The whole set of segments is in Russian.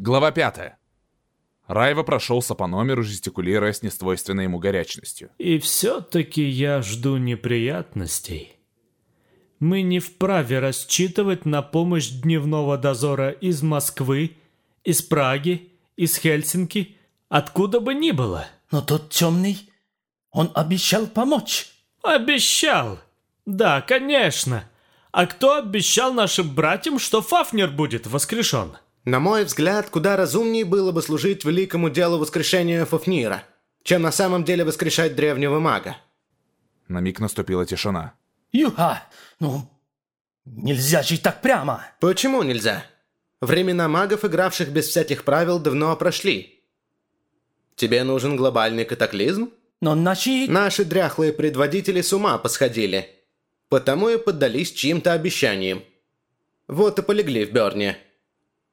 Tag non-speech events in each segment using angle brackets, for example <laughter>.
Глава 5. Райва прошелся по номеру, жестикулируя с несвойственной ему горячностью. И все-таки я жду неприятностей. Мы не вправе рассчитывать на помощь дневного дозора из Москвы, из Праги, из Хельсинки, откуда бы ни было. Но тот темный, он обещал помочь. Обещал. Да, конечно. А кто обещал нашим братьям, что Фафнер будет воскрешен? На мой взгляд, куда разумнее было бы служить великому делу воскрешения Фафнира, чем на самом деле воскрешать древнего мага. На миг наступила тишина. Юха, ну, нельзя жить так прямо. Почему нельзя? Времена магов, игравших без всяких правил, давно прошли. Тебе нужен глобальный катаклизм? Но наши... Наши дряхлые предводители с ума посходили. Потому и поддались чьим-то обещаниям. Вот и полегли в Берне.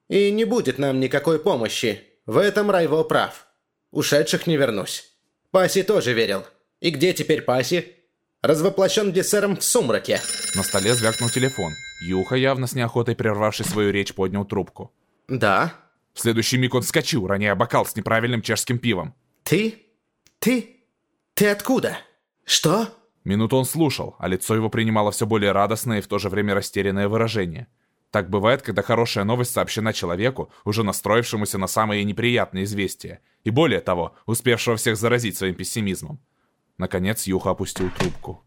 И не будет нам никакой помощи. В этом Райво прав. Ушедших не вернусь. Паси тоже верил. И где теперь Паси? Развоплощен Десером в сумраке. На столе звякнул телефон. Юха, явно с неохотой прервавший свою речь, поднял трубку. Да? В следующий миг он вскочил, роняя бокал с неправильным чешским пивом. Ты? Ты? Ты откуда? Что? Минуту он слушал, а лицо его принимало все более радостное и в то же время растерянное выражение. Так бывает, когда хорошая новость сообщена человеку, уже настроившемуся на самые неприятные известия, и более того, успевшего всех заразить своим пессимизмом. Наконец Юха опустил трубку.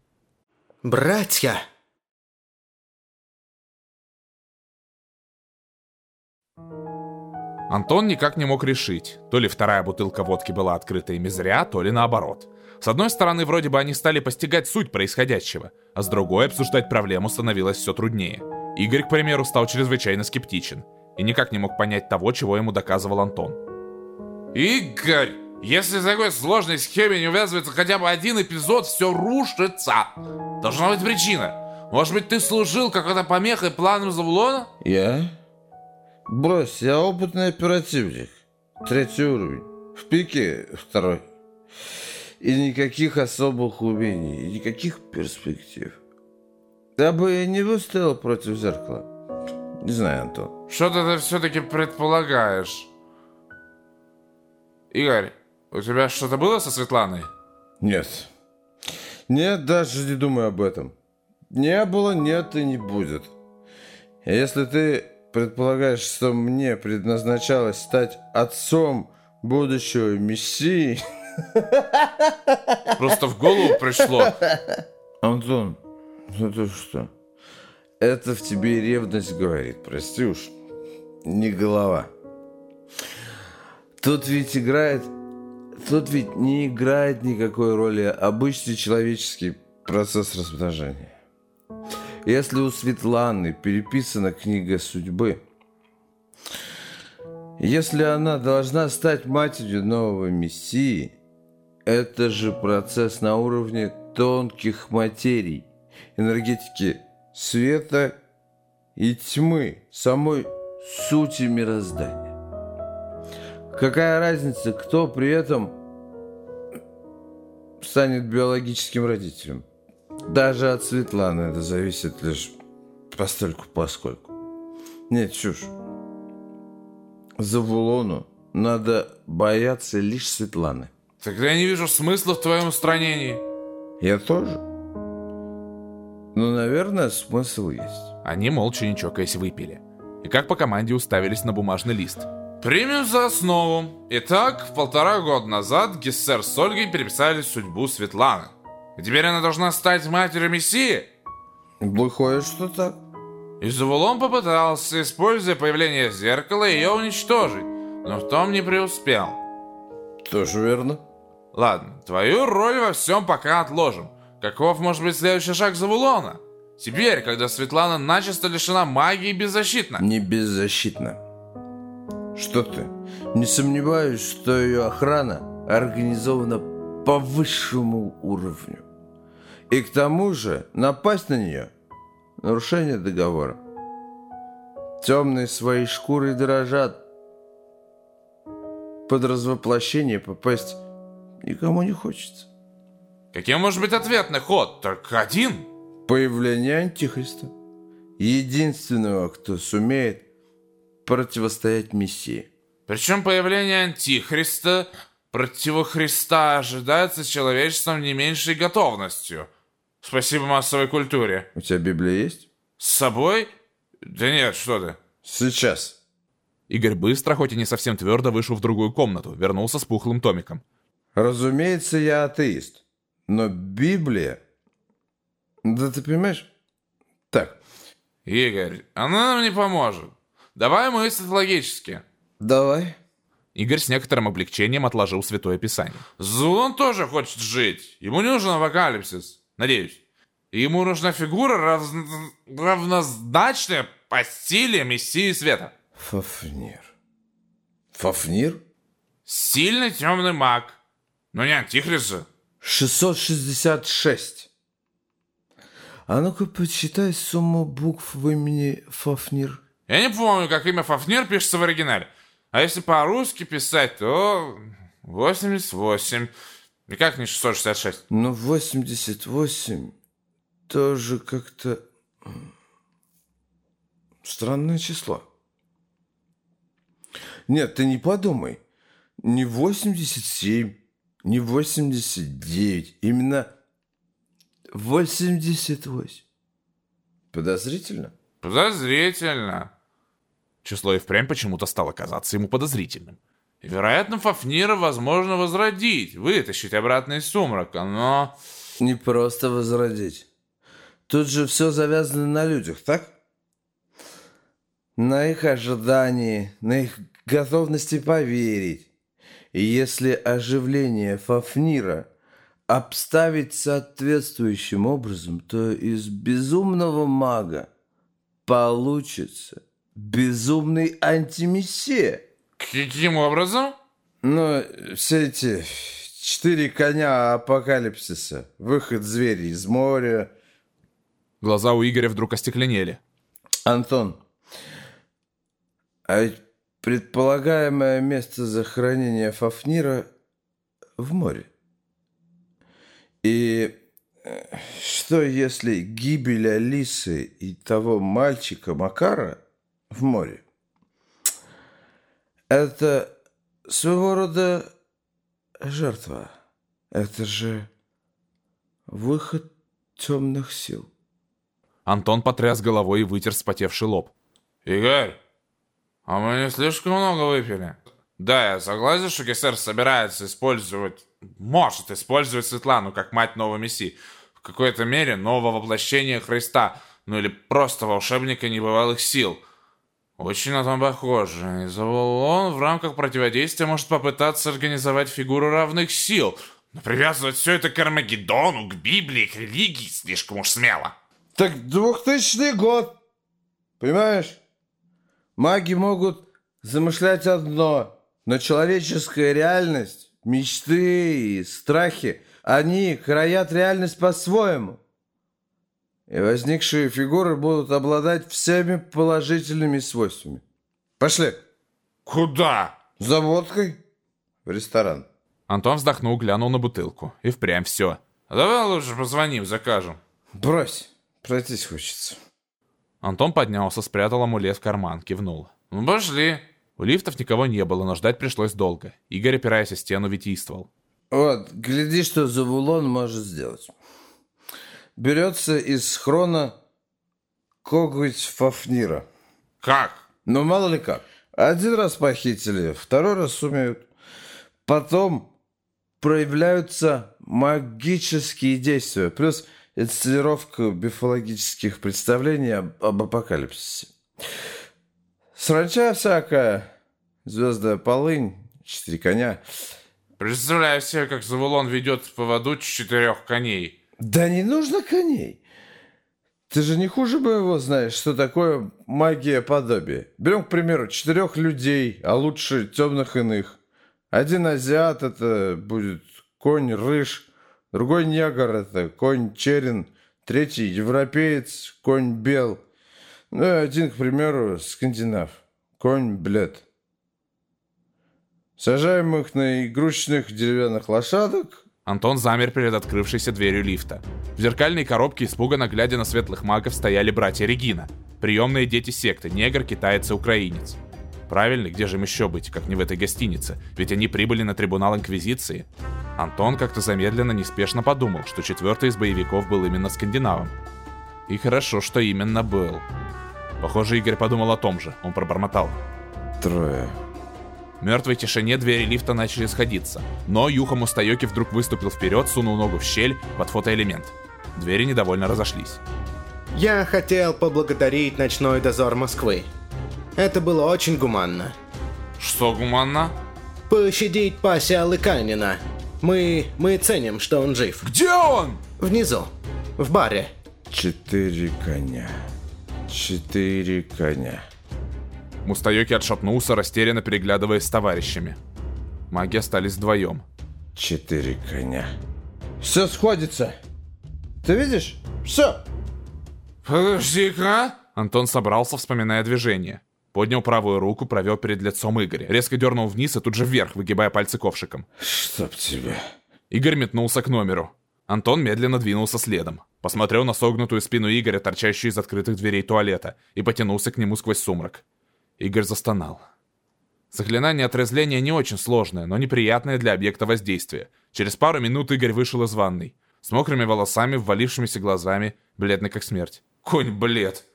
«Братья!» Антон никак не мог решить, то ли вторая бутылка водки была открыта ими зря, то ли наоборот. С одной стороны, вроде бы они стали постигать суть происходящего, а с другой обсуждать проблему становилось все труднее. Игорь, к примеру, стал чрезвычайно скептичен и никак не мог понять того, чего ему доказывал Антон. «Игорь, если в такой сложной схеме не увязывается хотя бы один эпизод, все рушится. Должна быть причина. Может быть, ты служил какой-то помехой планом Завулона? Я? Брось, я опытный оперативник. Третий уровень. В пике второй. И никаких особых умений, и никаких перспектив. Я бы не выстоял против зеркала. Не знаю, Антон. Что-то ты все-таки предполагаешь. Игорь, у тебя что-то было со Светланой? Нет. Нет, даже не думай об этом. Не было, нет и не будет. Если ты предполагаешь, что мне предназначалось стать отцом будущего мессии... <laughs> Просто в голову пришло. Антон, ну ты что? Это в тебе ревность говорит, прости уж. Не голова. Тут ведь играет... Тут ведь не играет никакой роли обычный человеческий процесс размножения. Если у Светланы переписана книга судьбы, если она должна стать матерью нового мессии, это же процесс на уровне тонких материй, энергетики света и тьмы, самой сути мироздания. Какая разница, кто при этом станет биологическим родителем? Даже от Светланы это зависит лишь постольку поскольку. Нет, чушь. За Вулону надо бояться лишь Светланы. Тогда я не вижу смысла в твоем устранении. Я тоже. Но, наверное, смысл есть. Они молча не чокаясь выпили. И как по команде уставились на бумажный лист. Примем за основу. Итак, полтора года назад Гессер с Ольгой переписали судьбу Светланы. И теперь она должна стать матерью Мессии? Выходит, что так. И Завулон попытался, используя появление зеркала, ее уничтожить, но в том не преуспел. Тоже верно. Ладно, твою роль во всем пока отложим. Каков может быть следующий шаг Завулона? Теперь, когда Светлана начисто лишена магии и беззащитна. Не беззащитна. Что ты? Не сомневаюсь, что ее охрана организована по высшему уровню. И к тому же напасть на нее – нарушение договора. Темные своей шкурой дрожат. Под развоплощение попасть никому не хочется. Каким может быть ответный ход? Только один. Появление Антихриста. Единственного, кто сумеет противостоять Мессии. Причем появление Антихриста противохриста ожидается человечеством не меньшей готовностью. Спасибо массовой культуре. У тебя Библия есть? С собой? Да нет, что ты. Сейчас. Игорь быстро, хоть и не совсем твердо, вышел в другую комнату, вернулся с пухлым томиком. Разумеется, я атеист. Но Библия... Да ты понимаешь? Так, Игорь, она нам не поможет. Давай мыслить логически. давай. Игорь с некоторым облегчением отложил Святое Писание. Зулон тоже хочет жить. Ему не нужен апокалипсис. Надеюсь. Ему нужна фигура, равз- равнозначная по стиле Мессии Света. Фафнир. Фафнир? Сильный темный маг. Но не антихрист же. 666. А ну-ка, почитай сумму букв в имени Фафнир. Я не помню, как имя Фафнир пишется в оригинале. А если по-русски писать, то 88. Никак не 666. Но 88 тоже как-то странное число. Нет, ты не подумай. Не 87, не 89, именно 88. Подозрительно? Подозрительно. Число и впрямь почему-то стало казаться ему подозрительным. Вероятно, Фафнира возможно возродить, вытащить обратно из сумрака, но... Не просто возродить. Тут же все завязано на людях, так? На их ожидании, на их готовности поверить. И если оживление Фафнира обставить соответствующим образом, то из безумного мага получится безумный антимессия. Каким образом? Но все эти четыре коня апокалипсиса, выход зверей из моря. Глаза у Игоря вдруг остекленели. Антон, а ведь предполагаемое место захоронения Фафнира в море. И э, что если гибель Алисы и того мальчика Макара в море? Это своего рода жертва. Это же выход темных сил. Антон потряс головой и вытер вспотевший лоб. Игорь, а мы не слишком много выпили? Да, я согласен, что Кесер собирается использовать, может использовать Светлану как мать нового Мессии. В какой-то мере нового воплощения Христа, ну или просто волшебника небывалых сил. Очень на том похоже. И Заволон в рамках противодействия может попытаться организовать фигуру равных сил. Но привязывать все это к Армагеддону, к Библии, к религии слишком уж смело. Так 2000 год. Понимаешь? Маги могут замышлять одно, но человеческая реальность, мечты и страхи, они краят реальность по-своему. И возникшие фигуры будут обладать всеми положительными свойствами. Пошли. Куда? За водкой в ресторан. Антон вздохнул, глянул на бутылку. И впрямь все. А Давай лучше позвоним, закажем. Брось, пройтись хочется. Антон поднялся, спрятал амулет в карман, кивнул. Ну пошли. У лифтов никого не было, но ждать пришлось долго. Игорь, опираясь о стену, витийствовал. Вот, гляди, что Завулон может сделать. Берется из хрона коготь Фафнира. Как? Ну, мало ли как. Один раз похитили, второй раз сумеют. Потом проявляются магические действия, плюс инсценировка мифологических представлений об, об апокалипсисе. Срача всякая, звездная полынь, четыре коня. Представляю себе, как Завулон ведет в поводу четырех коней. Да не нужно коней. Ты же не хуже бы его знаешь, что такое магия подобия. Берем, к примеру, четырех людей, а лучше темных иных. Один азиат это будет конь рыж, другой негр это конь черен, третий европеец, конь бел. Ну и один, к примеру, скандинав, конь блед. Сажаем их на игрушечных деревянных лошадок, Антон замер перед открывшейся дверью лифта. В зеркальной коробке, испуганно глядя на светлых магов, стояли братья Регина. Приемные дети секты, негр, китаец и украинец. Правильно, где же им еще быть, как не в этой гостинице? Ведь они прибыли на трибунал Инквизиции. Антон как-то замедленно, неспешно подумал, что четвертый из боевиков был именно скандинавом. И хорошо, что именно был. Похоже, Игорь подумал о том же. Он пробормотал. Трое. В мертвой тишине двери лифта начали сходиться. Но Юха Мустайоки вдруг выступил вперед, сунул ногу в щель под фотоэлемент. Двери недовольно разошлись. Я хотел поблагодарить ночной дозор Москвы. Это было очень гуманно. Что гуманно? Пощадить Пася Лыканина. Мы... мы ценим, что он жив. Где он? Внизу. В баре. Четыре коня. Четыре коня. Мустайоки отшатнулся, растерянно переглядываясь с товарищами. Маги остались вдвоем. Четыре коня. Все сходится. Ты видишь? Все. Подожди-ка. Антон собрался, вспоминая движение. Поднял правую руку, провел перед лицом Игоря. Резко дернул вниз и тут же вверх, выгибая пальцы ковшиком. Чтоб тебя. Игорь метнулся к номеру. Антон медленно двинулся следом. Посмотрел на согнутую спину Игоря, торчащую из открытых дверей туалета, и потянулся к нему сквозь сумрак. Игорь застонал. Заклинание отрезвления не очень сложное, но неприятное для объекта воздействия. Через пару минут Игорь вышел из ванной. С мокрыми волосами, ввалившимися глазами, бледный как смерть. Конь блед.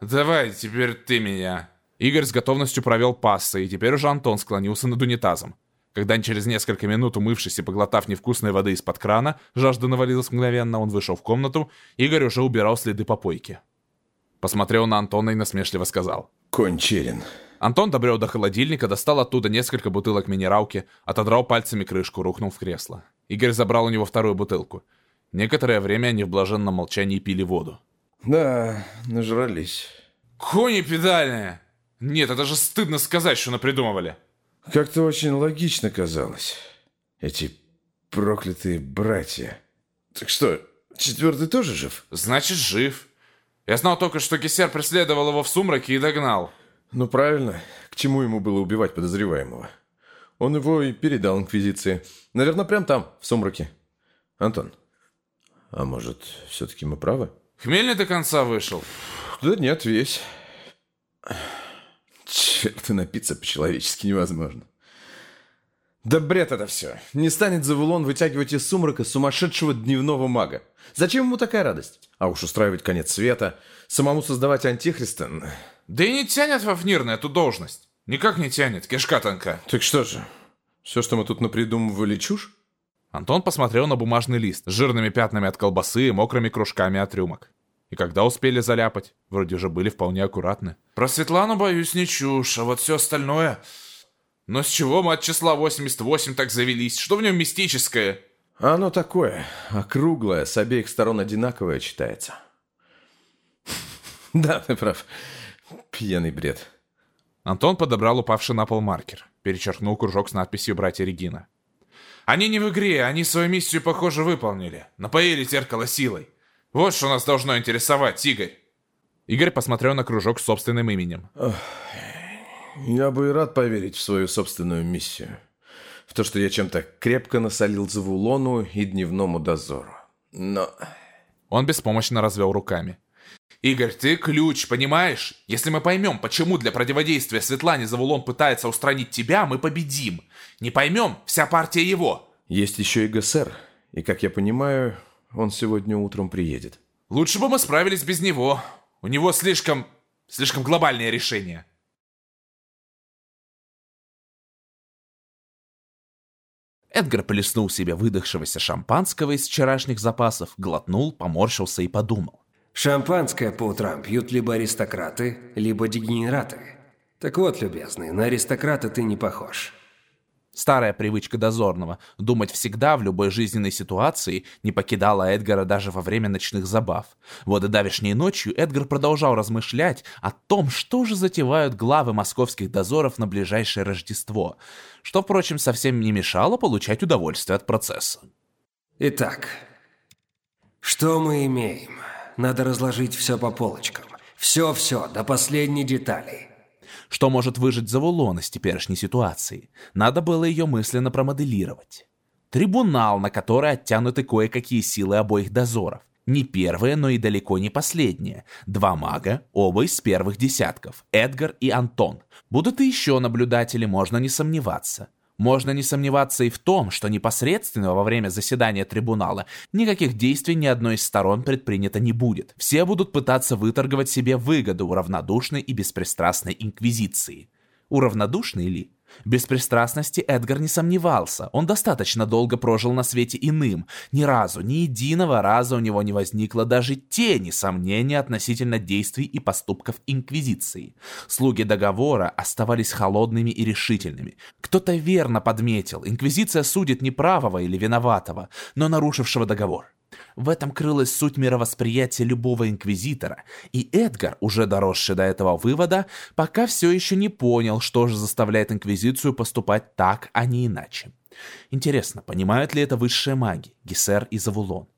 Давай, теперь ты меня. Игорь с готовностью провел пассы, и теперь уже Антон склонился над унитазом. Когда через несколько минут, умывшись и поглотав невкусной воды из-под крана, жажда навалилась мгновенно, он вышел в комнату, Игорь уже убирал следы попойки. Посмотрел на Антона и насмешливо сказал. Конь черен. Антон добрел до холодильника, достал оттуда несколько бутылок минералки, отодрал пальцами крышку, рухнул в кресло. Игорь забрал у него вторую бутылку. Некоторое время они в блаженном молчании пили воду. Да, нажрались. Кони педальные. Нет, это же стыдно сказать, что напридумывали. Как-то очень логично казалось. Эти проклятые братья. Так что, четвертый тоже жив? Значит, жив. Я знал только, что Кисер преследовал его в сумраке и догнал. Ну правильно, к чему ему было убивать подозреваемого? Он его и передал Инквизиции. Наверное, прям там, в сумраке. Антон, а может, все-таки мы правы? Хмельный до конца вышел. Да нет, весь. Черт, и напиться по-человечески невозможно. Да бред это все. Не станет Завулон вытягивать из сумрака сумасшедшего дневного мага. Зачем ему такая радость? А уж устраивать конец света, самому создавать антихриста... Да и не тянет Фафнир на эту должность. Никак не тянет, кишка тонка. Так что же, все, что мы тут напридумывали, чушь? Антон посмотрел на бумажный лист с жирными пятнами от колбасы и мокрыми кружками от рюмок. И когда успели заляпать, вроде же были вполне аккуратны. Про Светлану, боюсь, не чушь, а вот все остальное... Но с чего мы от числа 88 так завелись? Что в нем мистическое? Оно такое, округлое, с обеих сторон одинаковое читается. Да, ты прав. Пьяный бред. Антон подобрал упавший на пол маркер, перечеркнул кружок с надписью «Братья Регина». Они не в игре, они свою миссию, похоже, выполнили. Напоили зеркало силой. Вот что нас должно интересовать, Игорь. Игорь посмотрел на кружок с собственным именем. Я бы и рад поверить в свою собственную миссию. В то, что я чем-то крепко насолил Завулону и дневному дозору. Но... Он беспомощно развел руками. Игорь, ты ключ, понимаешь? Если мы поймем, почему для противодействия Светлане Завулон пытается устранить тебя, мы победим. Не поймем, вся партия его. Есть еще и ГСР. И, как я понимаю, он сегодня утром приедет. Лучше бы мы справились без него. У него слишком... слишком глобальное решение. Эдгар плеснул себе выдохшегося шампанского из вчерашних запасов, глотнул, поморщился и подумал. Шампанское по утрам пьют либо аристократы, либо дегенераты. Так вот, любезный, на аристократа ты не похож. Старая привычка дозорного – думать всегда в любой жизненной ситуации не покидала Эдгара даже во время ночных забав. Вот и давешней ночью Эдгар продолжал размышлять о том, что же затевают главы московских дозоров на ближайшее Рождество, что, впрочем, совсем не мешало получать удовольствие от процесса. Итак, что мы имеем? Надо разложить все по полочкам. Все-все, до последней детали. Что может выжить Завулон из теперешней ситуации? Надо было ее мысленно промоделировать. Трибунал, на который оттянуты кое-какие силы обоих дозоров. Не первые, но и далеко не последние. Два мага, оба из первых десятков, Эдгар и Антон. Будут и еще наблюдатели, можно не сомневаться. Можно не сомневаться и в том, что непосредственно во время заседания трибунала никаких действий ни одной из сторон предпринято не будет. Все будут пытаться выторговать себе выгоду у равнодушной и беспристрастной инквизиции. У ли? Беспристрастности Эдгар не сомневался. Он достаточно долго прожил на свете иным. Ни разу, ни единого раза у него не возникло даже тени сомнения относительно действий и поступков Инквизиции. Слуги договора оставались холодными и решительными. Кто-то верно подметил, Инквизиция судит не правого или виноватого, но нарушившего договор. В этом крылась суть мировосприятия любого инквизитора, и Эдгар, уже доросший до этого вывода, пока все еще не понял, что же заставляет инквизицию поступать так, а не иначе. Интересно, понимают ли это высшие маги, Гессер и Завулон?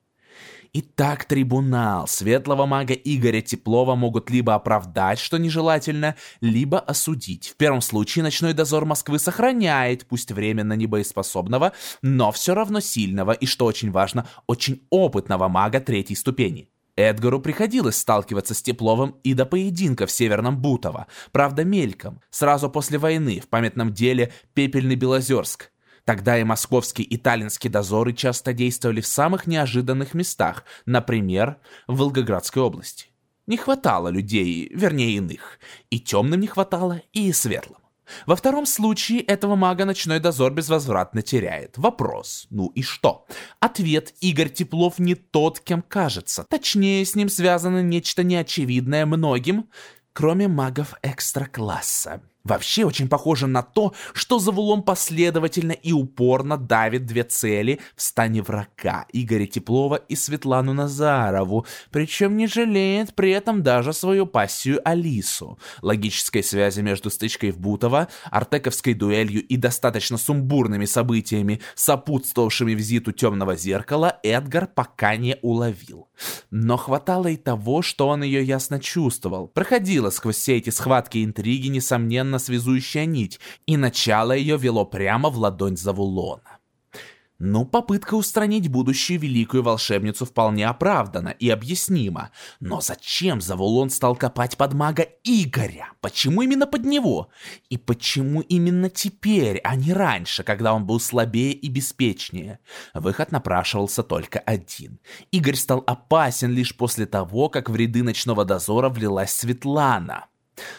Итак, трибунал светлого мага Игоря Теплова могут либо оправдать, что нежелательно, либо осудить. В первом случае ночной дозор Москвы сохраняет, пусть временно небоеспособного, но все равно сильного и, что очень важно, очень опытного мага третьей ступени. Эдгару приходилось сталкиваться с Тепловым и до поединка в Северном Бутово, правда мельком, сразу после войны в памятном деле «Пепельный Белозерск», Тогда и московские и таллинские дозоры часто действовали в самых неожиданных местах, например, в Волгоградской области. Не хватало людей, вернее иных. И темным не хватало, и светлым. Во втором случае этого мага ночной дозор безвозвратно теряет. Вопрос. Ну и что? Ответ. Игорь Теплов не тот, кем кажется. Точнее, с ним связано нечто неочевидное многим, кроме магов экстра-класса. Вообще очень похоже на то, что Завулон последовательно и упорно давит две цели в стане врага Игоря Теплова и Светлану Назарову, причем не жалеет при этом даже свою пассию Алису. Логической связи между стычкой в Бутово, артековской дуэлью и достаточно сумбурными событиями, сопутствовавшими визиту темного зеркала, Эдгар пока не уловил. Но хватало и того, что он ее ясно чувствовал. Проходила сквозь все эти схватки и интриги, несомненно, связующая нить, и начало ее вело прямо в ладонь Завулона. Ну, попытка устранить будущую великую волшебницу вполне оправдана и объяснима. Но зачем Завулон стал копать под мага Игоря? Почему именно под него? И почему именно теперь, а не раньше, когда он был слабее и беспечнее? Выход напрашивался только один. Игорь стал опасен лишь после того, как в ряды ночного дозора влилась Светлана.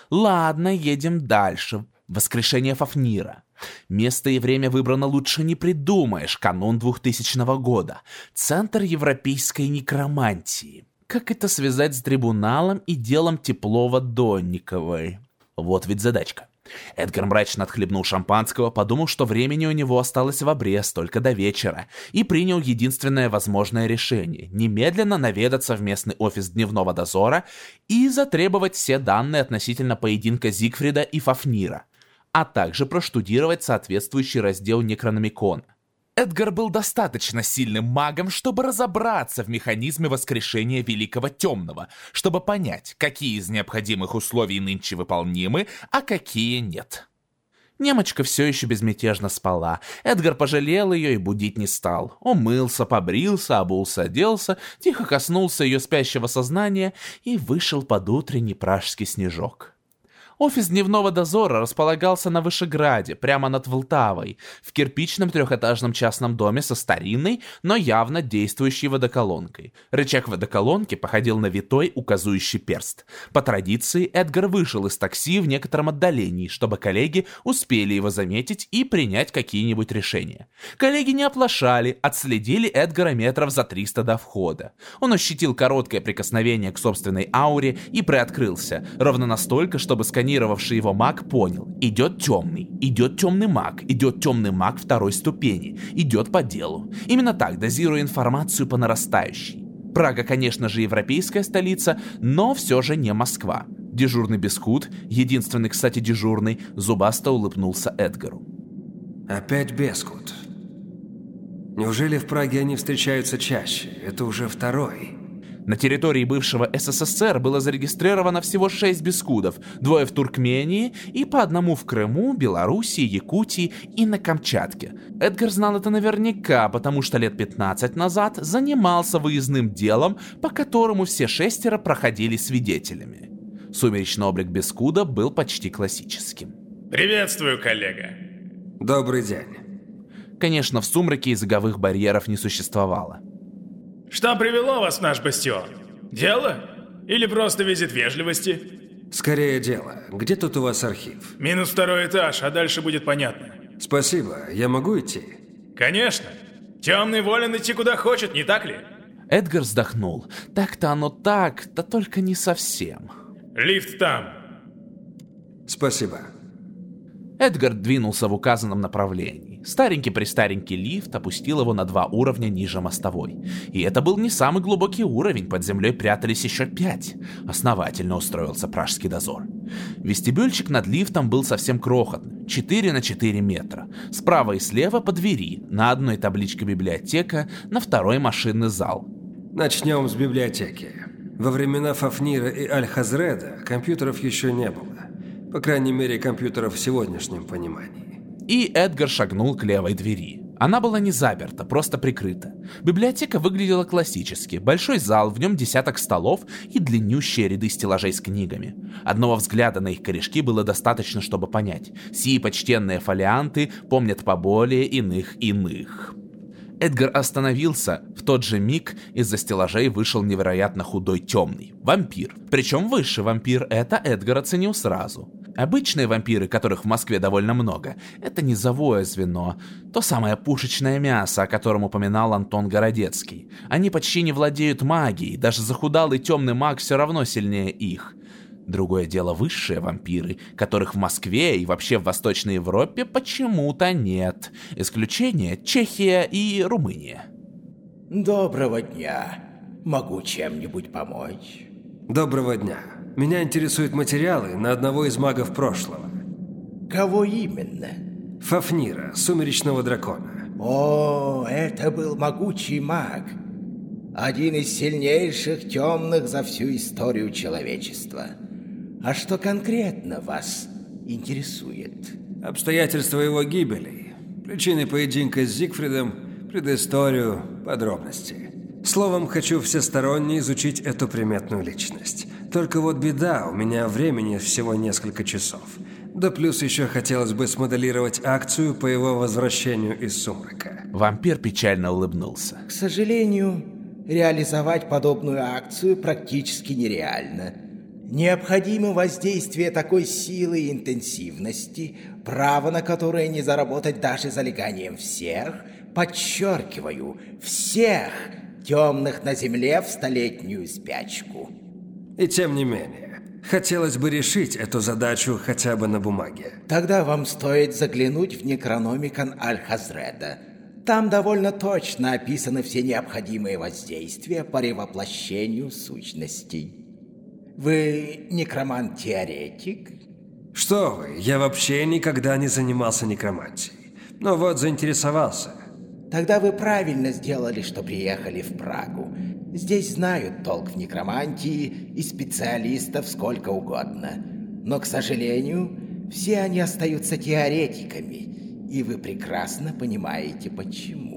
Ладно, едем дальше. Воскрешение Фафнира. Место и время выбрано лучше не придумаешь, канун 2000 года. Центр европейской некромантии. Как это связать с трибуналом и делом Теплова-Донниковой? Вот ведь задачка. Эдгар мрачно отхлебнул шампанского, подумал, что времени у него осталось в обрез только до вечера, и принял единственное возможное решение – немедленно наведаться в местный офис дневного дозора и затребовать все данные относительно поединка Зигфрида и Фафнира, а также проштудировать соответствующий раздел Некрономикона. Эдгар был достаточно сильным магом, чтобы разобраться в механизме воскрешения Великого Темного, чтобы понять, какие из необходимых условий нынче выполнимы, а какие нет. Немочка все еще безмятежно спала. Эдгар пожалел ее и будить не стал. Умылся, побрился, обулся, оделся, тихо коснулся ее спящего сознания и вышел под утренний пражский снежок. Офис дневного дозора располагался на Вышеграде, прямо над Волтавой, в кирпичном трехэтажном частном доме со старинной, но явно действующей водоколонкой. Рычаг водоколонки походил на витой указующий перст. По традиции Эдгар вышел из такси в некотором отдалении, чтобы коллеги успели его заметить и принять какие-нибудь решения. Коллеги не оплошали, отследили Эдгара метров за 300 до входа. Он ощутил короткое прикосновение к собственной ауре и приоткрылся, ровно настолько, чтобы сканировать сканировавший его маг понял. Идет темный, идет темный маг, идет темный маг второй ступени, идет по делу. Именно так, дозируя информацию по нарастающей. Прага, конечно же, европейская столица, но все же не Москва. Дежурный Бескут, единственный, кстати, дежурный, зубасто улыбнулся Эдгару. Опять Бескут. Неужели в Праге они встречаются чаще? Это уже второй. На территории бывшего СССР было зарегистрировано всего 6 бескудов, двое в Туркмении и по одному в Крыму, Белоруссии, Якутии и на Камчатке. Эдгар знал это наверняка, потому что лет 15 назад занимался выездным делом, по которому все шестеро проходили свидетелями. Сумеречный облик Бескуда был почти классическим. Приветствую, коллега. Добрый день. Конечно, в сумраке языковых барьеров не существовало. Что привело вас в наш бастион? Дело? Или просто визит вежливости? Скорее дело. Где тут у вас архив? Минус второй этаж, а дальше будет понятно. Спасибо. Я могу идти? Конечно. Темный волен идти куда хочет, не так ли? Эдгар вздохнул. Так-то оно так, да только не совсем. Лифт там. Спасибо. Эдгар двинулся в указанном направлении. Старенький-престаренький лифт опустил его на два уровня ниже мостовой. И это был не самый глубокий уровень, под землей прятались еще пять. Основательно устроился пражский дозор. Вестибюльчик над лифтом был совсем крохотный, 4 на 4 метра. Справа и слева по двери, на одной табличка библиотека, на второй машинный зал. Начнем с библиотеки. Во времена Фафнира и Аль-Хазреда компьютеров еще не было. По крайней мере, компьютеров в сегодняшнем понимании. И Эдгар шагнул к левой двери. Она была не заперта, просто прикрыта. Библиотека выглядела классически. Большой зал, в нем десяток столов и длиннющие ряды стеллажей с книгами. Одного взгляда на их корешки было достаточно, чтобы понять. Сии почтенные фолианты помнят поболее иных иных. Эдгар остановился. В тот же миг из-за стеллажей вышел невероятно худой темный. Вампир. Причем высший вампир, это Эдгар оценил сразу. Обычные вампиры, которых в Москве довольно много, это низовое звено, то самое пушечное мясо, о котором упоминал Антон Городецкий. Они почти не владеют магией, даже захудалый темный маг все равно сильнее их. Другое дело высшие вампиры, которых в Москве и вообще в Восточной Европе почему-то нет. Исключение Чехия и Румыния. Доброго дня. Могу чем-нибудь помочь? Доброго дня. Меня интересуют материалы на одного из магов прошлого. Кого именно? Фафнира, сумеречного дракона. О, это был могучий маг. Один из сильнейших темных за всю историю человечества. А что конкретно вас интересует? Обстоятельства его гибели, причины поединка с Зигфридом, предысторию, подробности. Словом, хочу всесторонне изучить эту приметную личность. Только вот беда, у меня времени всего несколько часов. Да плюс еще хотелось бы смоделировать акцию по его возвращению из сумрака. Вампир печально улыбнулся. К сожалению, реализовать подобную акцию практически нереально. Необходимо воздействие такой силы и интенсивности, право на которое не заработать даже залеганием всех, подчеркиваю, всех темных на земле в столетнюю спячку. И тем не менее, хотелось бы решить эту задачу хотя бы на бумаге. Тогда вам стоит заглянуть в Некрономикон Аль-Хазреда. Там довольно точно описаны все необходимые воздействия по ревоплощению сущностей. Вы некромант-теоретик? Что вы, я вообще никогда не занимался некромантией. Но вот заинтересовался. Тогда вы правильно сделали, что приехали в Прагу. Здесь знают толк в некромантии и специалистов сколько угодно. Но, к сожалению, все они остаются теоретиками, и вы прекрасно понимаете, почему.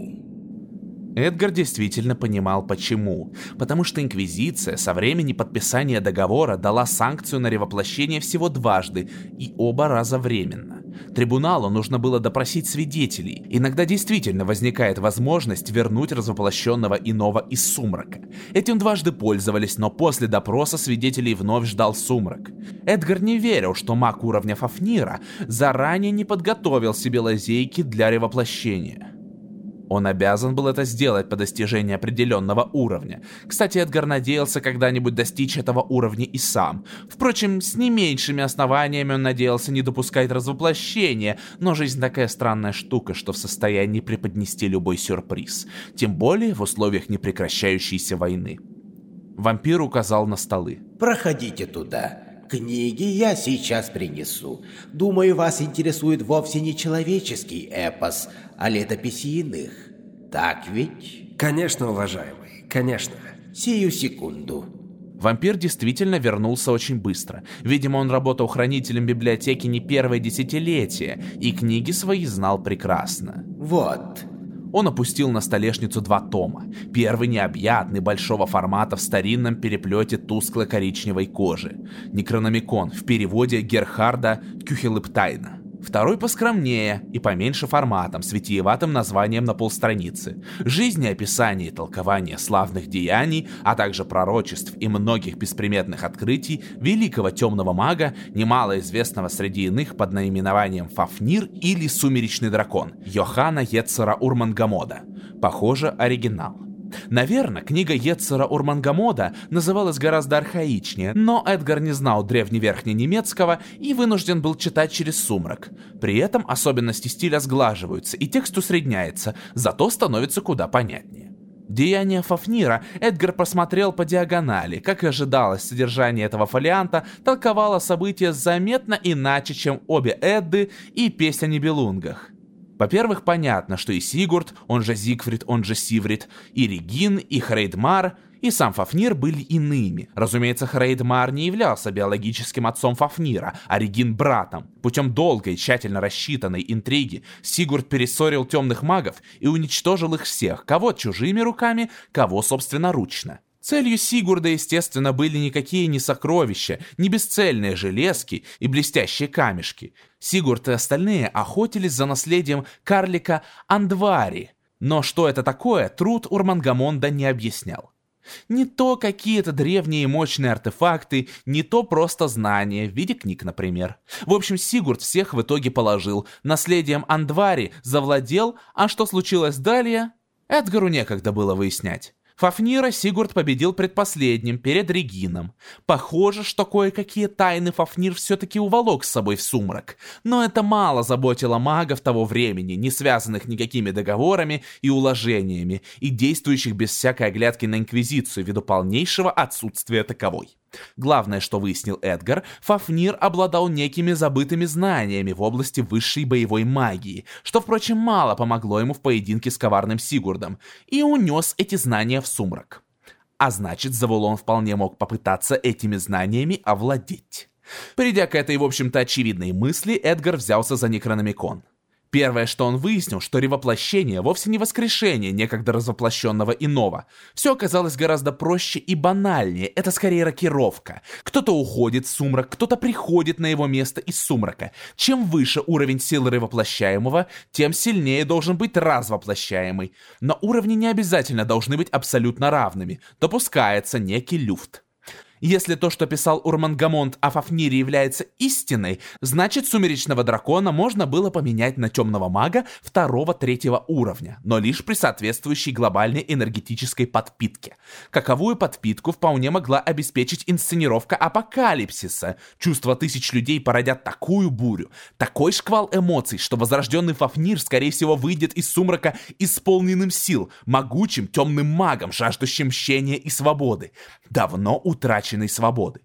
Эдгар действительно понимал почему. Потому что Инквизиция со времени подписания договора дала санкцию на ревоплощение всего дважды, и оба раза временно. Трибуналу нужно было допросить свидетелей. Иногда действительно возникает возможность вернуть развоплощенного иного из сумрака. Этим дважды пользовались, но после допроса свидетелей вновь ждал сумрак. Эдгар не верил, что маг уровня Фафнира заранее не подготовил себе лазейки для ревоплощения. Он обязан был это сделать по достижении определенного уровня. Кстати, Эдгар надеялся когда-нибудь достичь этого уровня и сам. Впрочем, с не меньшими основаниями он надеялся не допускать развоплощения, но жизнь такая странная штука, что в состоянии преподнести любой сюрприз. Тем более в условиях непрекращающейся войны. Вампир указал на столы. Проходите туда. Книги я сейчас принесу. Думаю, вас интересует вовсе не человеческий эпос, а летописи иных. Так ведь? Конечно, уважаемый, конечно. Сию секунду. Вампир действительно вернулся очень быстро. Видимо, он работал хранителем библиотеки не первое десятилетие, и книги свои знал прекрасно. Вот. Он опустил на столешницу два тома. Первый необъятный, большого формата в старинном переплете тусклой коричневой кожи. Некрономикон в переводе Герхарда Кюхелыптайна. Второй поскромнее и поменьше форматом, с витиеватым названием на полстраницы. Жизнеописание и толкование славных деяний, а также пророчеств и многих бесприметных открытий великого темного мага, немало известного среди иных под наименованием Фафнир или Сумеречный дракон, Йохана Ецера Урмангамода. Похоже, оригинал. Наверное, книга Ецера Урмангамода называлась гораздо архаичнее, но Эдгар не знал древневерхненемецкого и вынужден был читать через сумрак. При этом особенности стиля сглаживаются и текст усредняется, зато становится куда понятнее. Деяния Фафнира Эдгар просмотрел по диагонали. Как и ожидалось, содержание этого фолианта толковало события заметно иначе, чем обе Эдды и песня о Нибелунгах. Во-первых, понятно, что и Сигурд, он же Зигфрид, он же Сиврид, и Регин, и Хрейдмар, и сам Фафнир были иными. Разумеется, Хрейдмар не являлся биологическим отцом Фафнира, а Регин братом. Путем долгой, тщательно рассчитанной интриги Сигурд перессорил темных магов и уничтожил их всех, кого чужими руками, кого собственноручно. Целью Сигурда, естественно, были никакие не сокровища, не бесцельные железки и блестящие камешки. Сигурд и остальные охотились за наследием карлика Андвари. Но что это такое, труд Урмангамонда не объяснял. Не то какие-то древние и мощные артефакты, не то просто знания, в виде книг, например. В общем, Сигурд всех в итоге положил, наследием Андвари завладел, а что случилось далее, Эдгару некогда было выяснять. Фафнира Сигурд победил предпоследним, перед Регином. Похоже, что кое-какие тайны Фафнир все-таки уволок с собой в сумрак. Но это мало заботило магов того времени, не связанных никакими договорами и уложениями, и действующих без всякой оглядки на Инквизицию ввиду полнейшего отсутствия таковой. Главное, что выяснил Эдгар, Фафнир обладал некими забытыми знаниями в области высшей боевой магии, что, впрочем, мало помогло ему в поединке с коварным Сигурдом, и унес эти знания в сумрак. А значит, Завулон вполне мог попытаться этими знаниями овладеть. Придя к этой, в общем-то, очевидной мысли, Эдгар взялся за Некрономикон. Первое, что он выяснил, что ревоплощение вовсе не воскрешение некогда развоплощенного иного. Все оказалось гораздо проще и банальнее, это скорее рокировка. Кто-то уходит в сумрак, кто-то приходит на его место из сумрака. Чем выше уровень силы ревоплощаемого, тем сильнее должен быть развоплощаемый. Но уровни не обязательно должны быть абсолютно равными, допускается некий люфт. Если то, что писал Урмангамонт о Фафнире является истиной, значит Сумеречного Дракона можно было поменять на Темного Мага второго-третьего уровня, но лишь при соответствующей глобальной энергетической подпитке. Каковую подпитку вполне могла обеспечить инсценировка Апокалипсиса. Чувства тысяч людей породят такую бурю, такой шквал эмоций, что возрожденный Фафнир, скорее всего, выйдет из сумрака исполненным сил, могучим темным магом, жаждущим мщения и свободы. Давно утрачен утраченной свободы.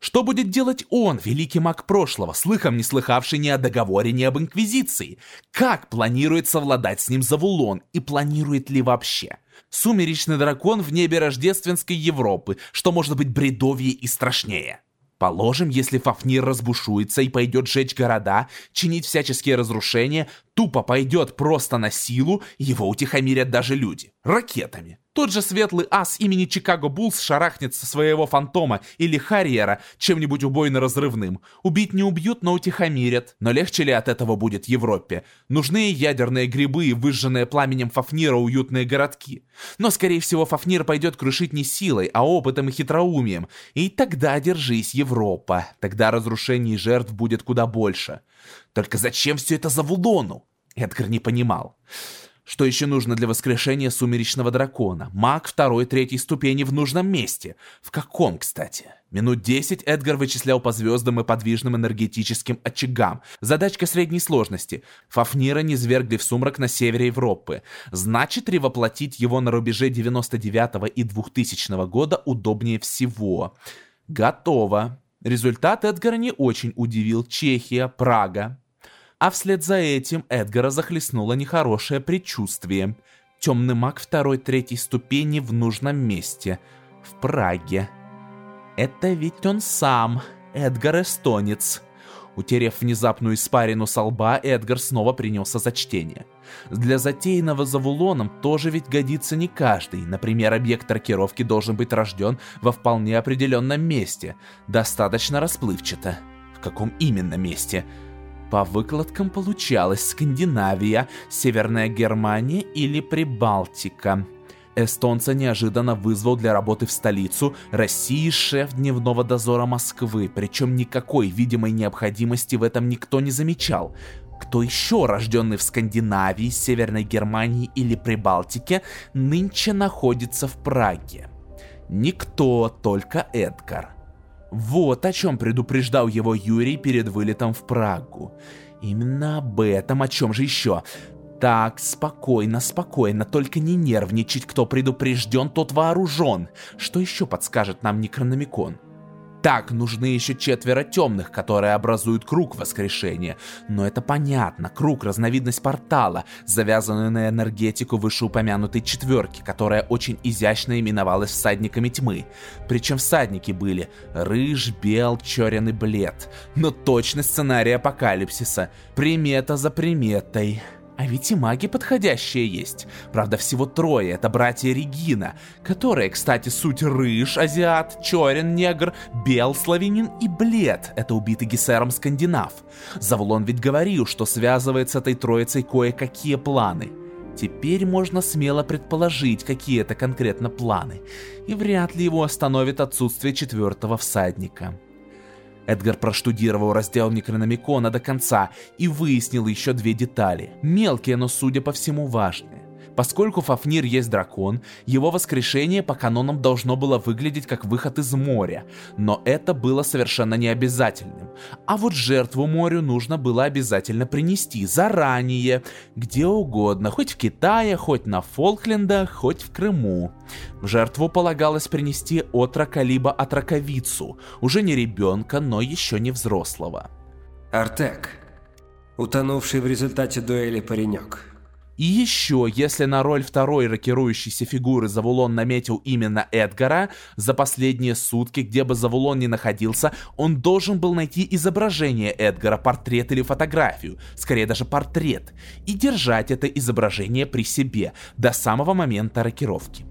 Что будет делать он, великий маг прошлого, слыхом не слыхавший ни о договоре, ни об Инквизиции? Как планирует совладать с ним Завулон и планирует ли вообще? Сумеречный дракон в небе рождественской Европы, что может быть бредовье и страшнее. Положим, если Фафнир разбушуется и пойдет жечь города, чинить всяческие разрушения, тупо пойдет просто на силу, его утихомирят даже люди. Ракетами. Тот же светлый ас имени Чикаго Буллс шарахнет со своего фантома или Харриера чем-нибудь убойно-разрывным. Убить не убьют, но утихомирят. Но легче ли от этого будет Европе? Нужны ядерные грибы и выжженные пламенем Фафнира уютные городки. Но, скорее всего, Фафнир пойдет крушить не силой, а опытом и хитроумием. И тогда держись, Европа. Тогда разрушений и жертв будет куда больше. Только зачем все это за Вулону? Эдгар не понимал. Что еще нужно для воскрешения сумеречного дракона? Маг второй-третьей ступени в нужном месте. В каком, кстати? Минут десять Эдгар вычислял по звездам и подвижным энергетическим очагам. Задачка средней сложности. Фафнира не свергли в сумрак на севере Европы. Значит, ревоплотить его на рубеже 99 и 2000 года удобнее всего. Готово. Результат Эдгара не очень удивил. Чехия, Прага, а вслед за этим Эдгара захлестнуло нехорошее предчувствие. Темный маг второй-третьей ступени в нужном месте. В Праге. Это ведь он сам, Эдгар Эстонец. Утерев внезапную испарину со лба, Эдгар снова принялся за чтение. Для затеянного Завулоном тоже ведь годится не каждый. Например, объект рокировки должен быть рожден во вполне определенном месте. Достаточно расплывчато. В каком именно месте? По выкладкам получалось Скандинавия, Северная Германия или Прибалтика. Эстонца неожиданно вызвал для работы в столицу России шеф дневного дозора Москвы, причем никакой видимой необходимости в этом никто не замечал. Кто еще, рожденный в Скандинавии, Северной Германии или Прибалтике, нынче находится в Праге? Никто, только Эдгар. Вот о чем предупреждал его Юрий перед вылетом в Прагу. Именно об этом, о чем же еще? Так, спокойно, спокойно, только не нервничать, кто предупрежден, тот вооружен. Что еще подскажет нам Некрономикон? Так, нужны еще четверо темных, которые образуют круг воскрешения. Но это понятно, круг — разновидность портала, завязанный на энергетику вышеупомянутой четверки, которая очень изящно именовалась всадниками тьмы. Причем всадники были рыж, бел, черен и блед. Но точно сценарий апокалипсиса. Примета за приметой. А ведь и маги подходящие есть. Правда, всего трое. Это братья Регина, которые, кстати, суть рыж, азиат, черен, негр, бел, славянин и блед. Это убитый Гессером скандинав. Завулон ведь говорил, что связывает с этой троицей кое-какие планы. Теперь можно смело предположить, какие это конкретно планы. И вряд ли его остановит отсутствие четвертого всадника. Эдгар проштудировал раздел Некрономикона до конца и выяснил еще две детали, мелкие, но судя по всему важные. Поскольку Фафнир есть дракон, его воскрешение по канонам должно было выглядеть как выход из моря, но это было совершенно необязательным. А вот жертву морю нужно было обязательно принести заранее, где угодно, хоть в Китае, хоть на Фолклендах, хоть в Крыму. В жертву полагалось принести отрока либо отроковицу, уже не ребенка, но еще не взрослого. Артек. Утонувший в результате дуэли паренек. И еще, если на роль второй рокирующейся фигуры Завулон наметил именно Эдгара, за последние сутки, где бы Завулон ни находился, он должен был найти изображение Эдгара, портрет или фотографию, скорее даже портрет, и держать это изображение при себе до самого момента рокировки.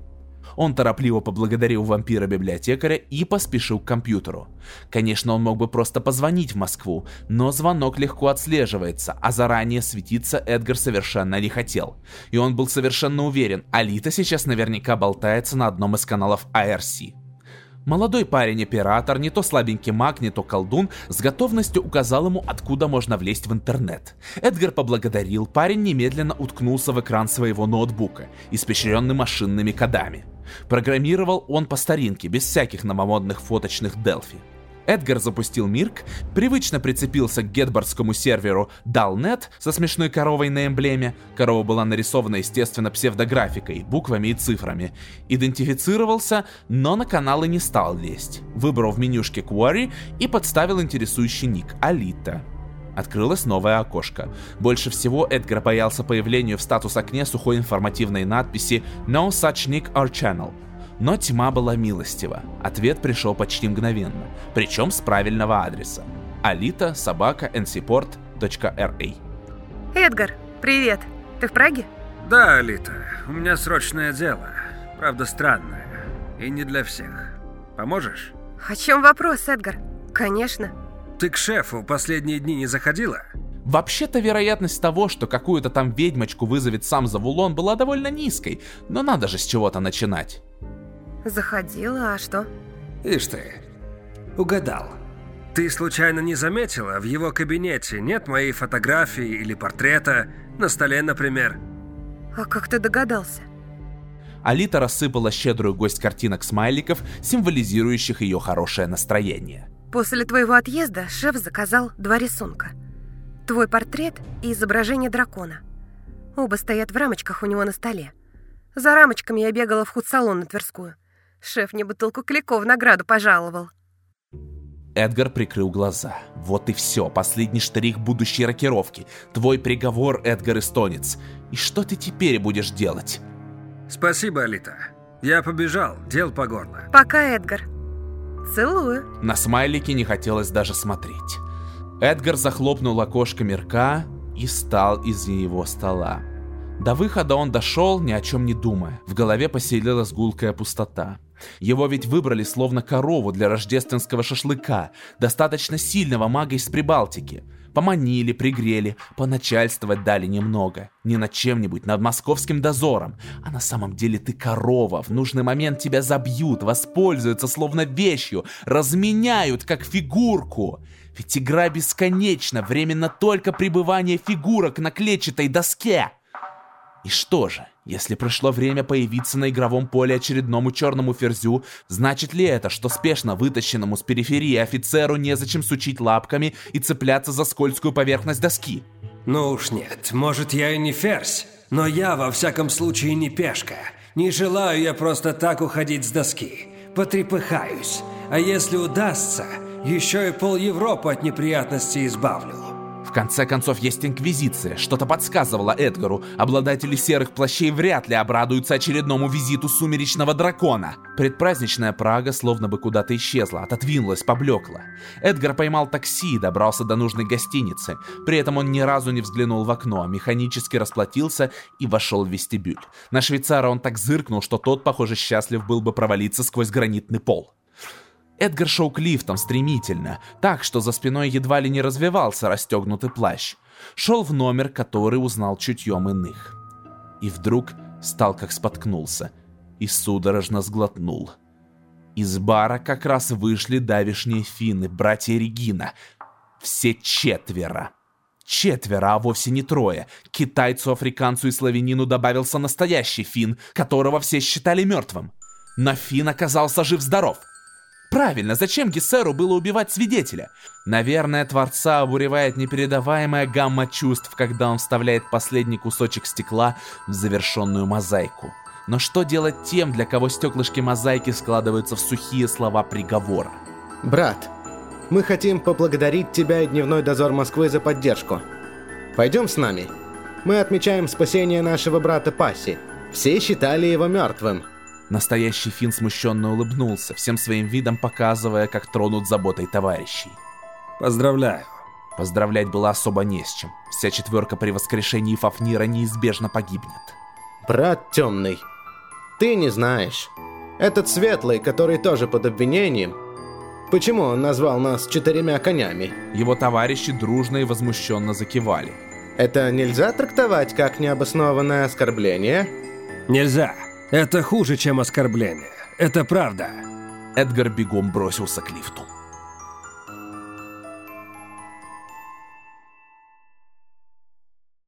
Он торопливо поблагодарил вампира-библиотекаря и поспешил к компьютеру. Конечно, он мог бы просто позвонить в Москву, но звонок легко отслеживается, а заранее светиться Эдгар совершенно не хотел. И он был совершенно уверен, Алита сейчас наверняка болтается на одном из каналов ARC. Молодой парень-оператор, не то слабенький маг, не то колдун, с готовностью указал ему, откуда можно влезть в интернет. Эдгар поблагодарил, парень немедленно уткнулся в экран своего ноутбука, испещренный машинными кодами. Программировал он по старинке, без всяких новомодных фоточных Делфи. Эдгар запустил Мирк, привычно прицепился к гетбордскому серверу Dalnet со смешной коровой на эмблеме. Корова была нарисована, естественно, псевдографикой, буквами и цифрами. Идентифицировался, но на каналы не стал лезть. Выбрал в менюшке Quarry и подставил интересующий ник Алита. Открылось новое окошко. Больше всего Эдгар боялся появлению в статус-окне сухой информативной надписи «No such nick or channel». Но тьма была милостива. Ответ пришел почти мгновенно, причем с правильного адреса. Алита собака ncport.ra Эдгар, привет. Ты в Праге? Да, Алита, у меня срочное дело. Правда, странное. И не для всех. Поможешь? О чем вопрос, Эдгар? Конечно. Ты к шефу последние дни не заходила? Вообще-то вероятность того, что какую-то там ведьмочку вызовет сам Завулон, была довольно низкой, но надо же с чего-то начинать. Заходила, а что? Ишь ты, угадал. Ты случайно не заметила, в его кабинете нет моей фотографии или портрета, на столе, например? А как ты догадался? Алита рассыпала щедрую гость картинок смайликов, символизирующих ее хорошее настроение. После твоего отъезда шеф заказал два рисунка. Твой портрет и изображение дракона. Оба стоят в рамочках у него на столе. За рамочками я бегала в худсалон на Тверскую. Шеф мне бутылку клико в награду пожаловал. Эдгар прикрыл глаза. Вот и все, последний штрих будущей рокировки. Твой приговор, Эдгар Эстонец. И что ты теперь будешь делать? Спасибо, Алита. Я побежал, дел по горло. Пока, Эдгар. Целую. На смайлике не хотелось даже смотреть. Эдгар захлопнул окошко мирка и встал из его стола. До выхода он дошел, ни о чем не думая. В голове поселилась гулкая пустота. Его ведь выбрали словно корову для рождественского шашлыка, достаточно сильного мага из Прибалтики. Поманили, пригрели, поначальствовать дали немного. Не над чем-нибудь, над московским дозором. А на самом деле ты корова, в нужный момент тебя забьют, воспользуются словно вещью, разменяют как фигурку. Ведь игра бесконечна, временно только пребывание фигурок на клетчатой доске. И что же, если пришло время появиться на игровом поле очередному черному ферзю, значит ли это, что спешно вытащенному с периферии офицеру незачем сучить лапками и цепляться за скользкую поверхность доски? Ну уж нет, может я и не ферзь, но я во всяком случае не пешка. Не желаю я просто так уходить с доски. Потрепыхаюсь. А если удастся, еще и пол Европы от неприятностей избавлю. Конце концов, есть Инквизиция. Что-то подсказывало Эдгару. Обладатели серых плащей вряд ли обрадуются очередному визиту сумеречного дракона. Предпраздничная Прага словно бы куда-то исчезла, отодвинулась, поблекла. Эдгар поймал такси и добрался до нужной гостиницы. При этом он ни разу не взглянул в окно, механически расплатился и вошел в вестибюль. На швейцара он так зыркнул, что тот, похоже, счастлив был бы провалиться сквозь гранитный пол. Эдгар шел к лифтам стремительно, так что за спиной едва ли не развивался расстегнутый плащ. Шел в номер, который узнал чутьем иных. И вдруг стал как споткнулся и судорожно сглотнул. Из бара как раз вышли давишние финны, братья Регина. Все четверо. Четверо, а вовсе не трое. Китайцу, африканцу и славянину добавился настоящий фин, которого все считали мертвым. Но фин оказался жив-здоров. Правильно, зачем Гессеру было убивать свидетеля? Наверное, Творца обуревает непередаваемая гамма чувств, когда он вставляет последний кусочек стекла в завершенную мозаику. Но что делать тем, для кого стеклышки мозаики складываются в сухие слова приговора? Брат, мы хотим поблагодарить тебя и Дневной дозор Москвы за поддержку. Пойдем с нами. Мы отмечаем спасение нашего брата Паси. Все считали его мертвым. Настоящий фин смущенно улыбнулся, всем своим видом показывая, как тронут заботой товарищей. Поздравляю. Поздравлять было особо не с чем. Вся четверка при воскрешении Фафнира неизбежно погибнет. Брат темный, ты не знаешь. Этот светлый, который тоже под обвинением, почему он назвал нас четырьмя конями? Его товарищи дружно и возмущенно закивали. Это нельзя трактовать как необоснованное оскорбление? Нельзя. Это хуже, чем оскорбление. Это правда. Эдгар бегом бросился к лифту.